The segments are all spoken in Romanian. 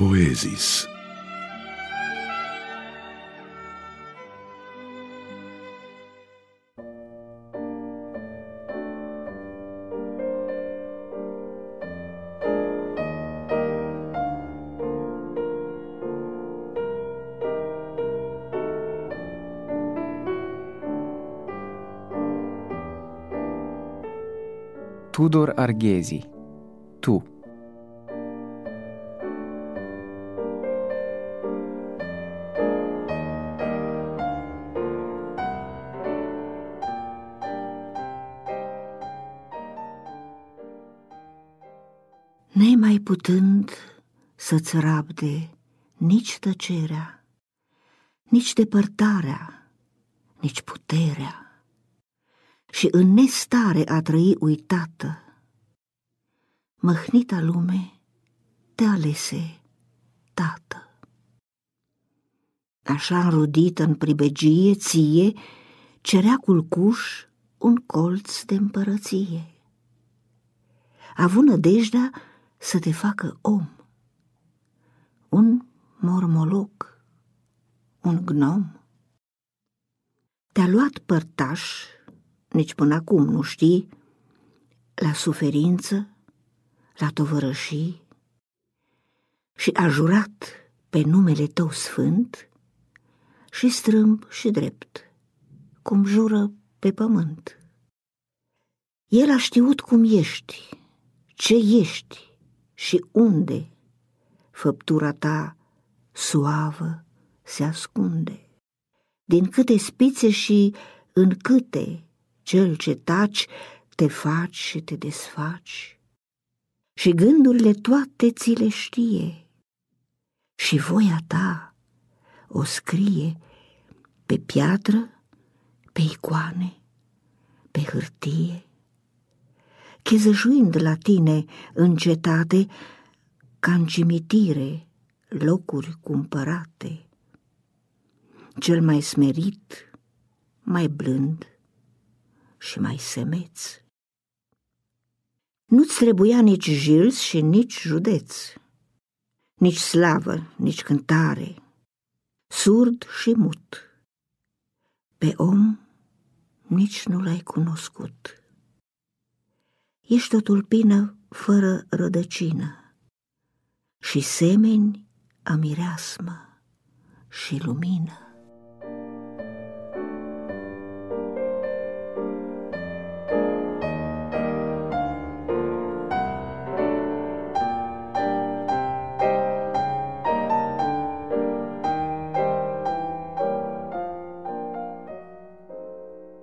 Poezis. Tudor Arghezi Tu putând să-ți rabde nici tăcerea, nici depărtarea, nici puterea, și în nestare a trăi uitată, măhnita lume te alese, tată. Așa înrudită în pribegie ție, cerea culcuș un colț de împărăție. Avut nădejdea să te facă om, un mormoloc, un gnom. Te-a luat părtaș, nici până acum nu știi, la suferință, la tovărășii și a jurat pe numele tău sfânt și strâmb și drept, cum jură pe pământ. El a știut cum ești, ce ești, și unde făptura ta suavă se ascunde. Din câte spițe și în câte cel ce taci te faci și te desfaci? Și gândurile toate ți le știe? Și voia ta o scrie pe piatră, pe icoane, pe hârtie chezăjuind la tine în cetate, ca în cimitire, locuri cumpărate. Cel mai smerit, mai blând și mai semeț. Nu-ți trebuia nici jils și nici județ, nici slavă, nici cântare, surd și mut. Pe om nici nu l-ai cunoscut. Ești o tulpină fără rădăcină și semeni a mireasmă și lumină.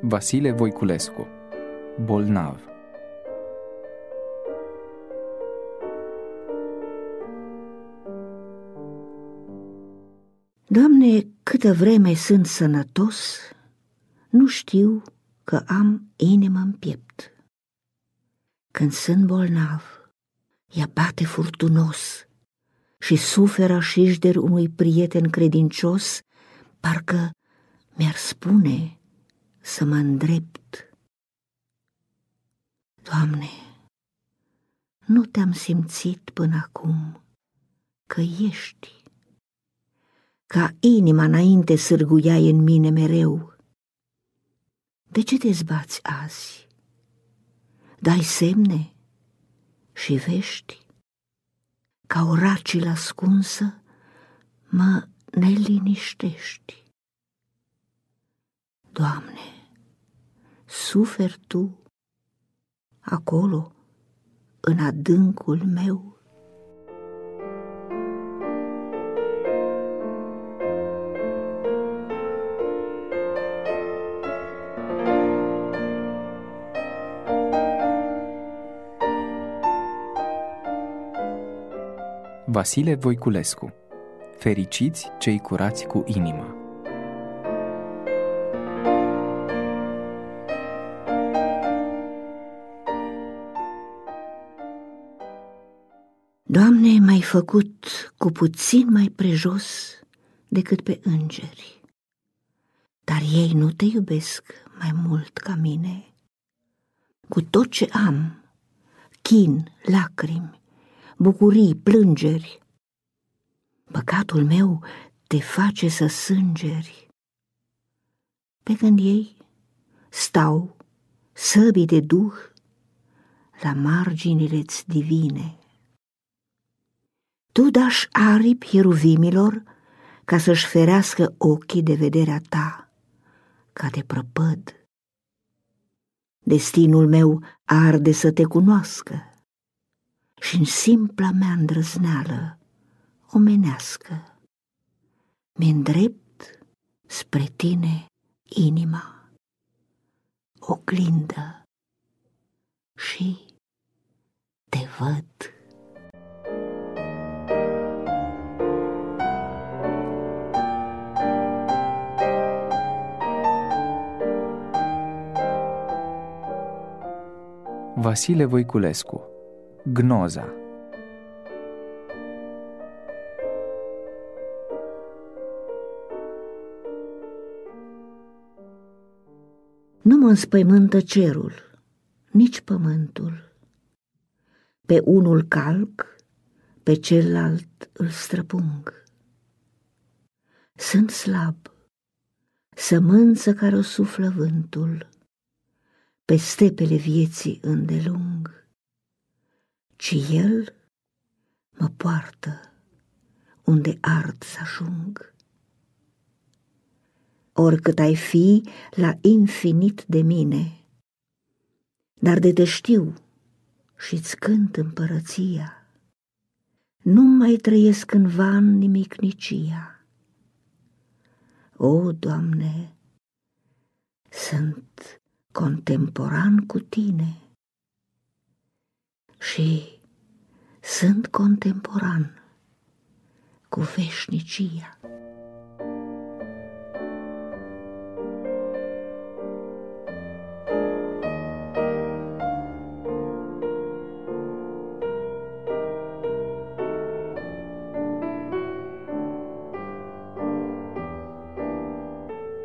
Vasile Voiculescu Bolnav Doamne, câtă vreme sunt sănătos, nu știu că am inimă în piept. Când sunt bolnav, ea bate furtunos și suferă șișder unui prieten credincios, parcă mi-ar spune să mă îndrept. Doamne, nu te-am simțit până acum că ești ca inima înainte sârguiai în mine mereu. De ce te zbați azi? Dai semne și vești? Ca o racilă ascunsă mă neliniștești. Doamne, suferi Tu acolo, în adâncul meu? Vasile Voiculescu. Fericiți cei curați cu inima. Doamne, m-ai făcut cu puțin mai prejos decât pe îngeri, dar ei nu te iubesc mai mult ca mine. Cu tot ce am, chin, lacrimi, bucurii, plângeri, Păcatul meu te face să sângeri. Pe când ei stau săbii de duh la marginile-ți divine. Tu dași aripi hieruvimilor ca să-și ferească ochii de vederea ta, ca de prăpăd. Destinul meu arde să te cunoască și în simpla mea îndrăzneală omenească mi îndrept spre tine inima, oglindă și te văd. Vasile Voiculescu Gnoza Nu mă înspăimântă cerul, nici pământul. Pe unul calc, pe celălalt îl străpung. Sunt slab, sămânță care o suflă vântul, pe stepele vieții îndelung, ci el mă poartă unde ard să ajung oricât ai fi la infinit de mine. Dar de te știu și-ți cânt împărăția, nu mai trăiesc în van nimicnicia. O, Doamne, sunt contemporan cu Tine și sunt contemporan cu veșnicia.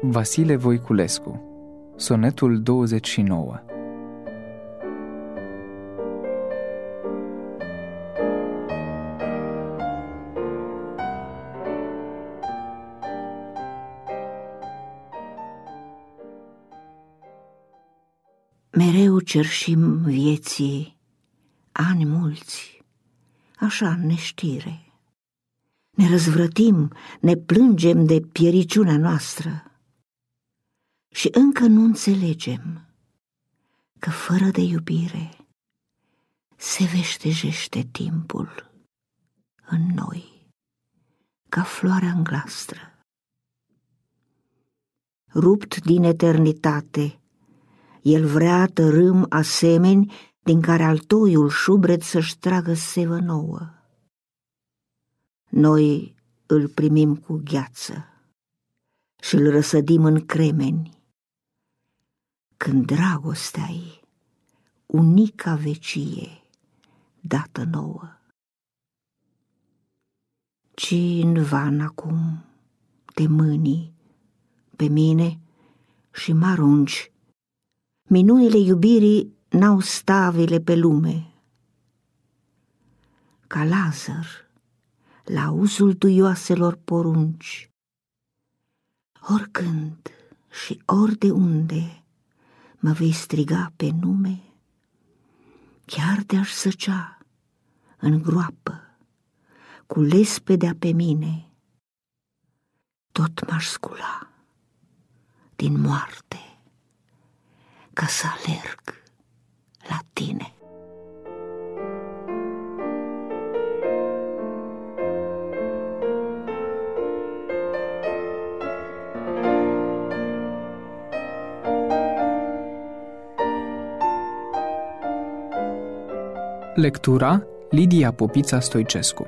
Vasile Voiculescu Sonetul 29 cerșim vieții ani mulți, așa în neștire. Ne răzvrătim, ne plângem de piericiunea noastră și încă nu înțelegem că fără de iubire se veștejește timpul în noi, ca floarea înglastră. Rupt din eternitate, el vrea tărâm asemeni din care altoiul șubret să-și tragă sevă nouă. Noi îl primim cu gheață și îl răsădim în cremeni, când dragostea e unica vecie dată nouă. Ci în van acum te mâni pe mine și mă arunci. Minunile iubirii n-au stavile pe lume. Ca Lazar, la uzul duioaselor porunci, oricând și ori de unde, mă vei striga pe nume, chiar de-aș săcea în groapă, cu lespedea pe mine, tot m-aș scula din moarte ca să alerg la tine. Lectura Lidia Popița Stoicescu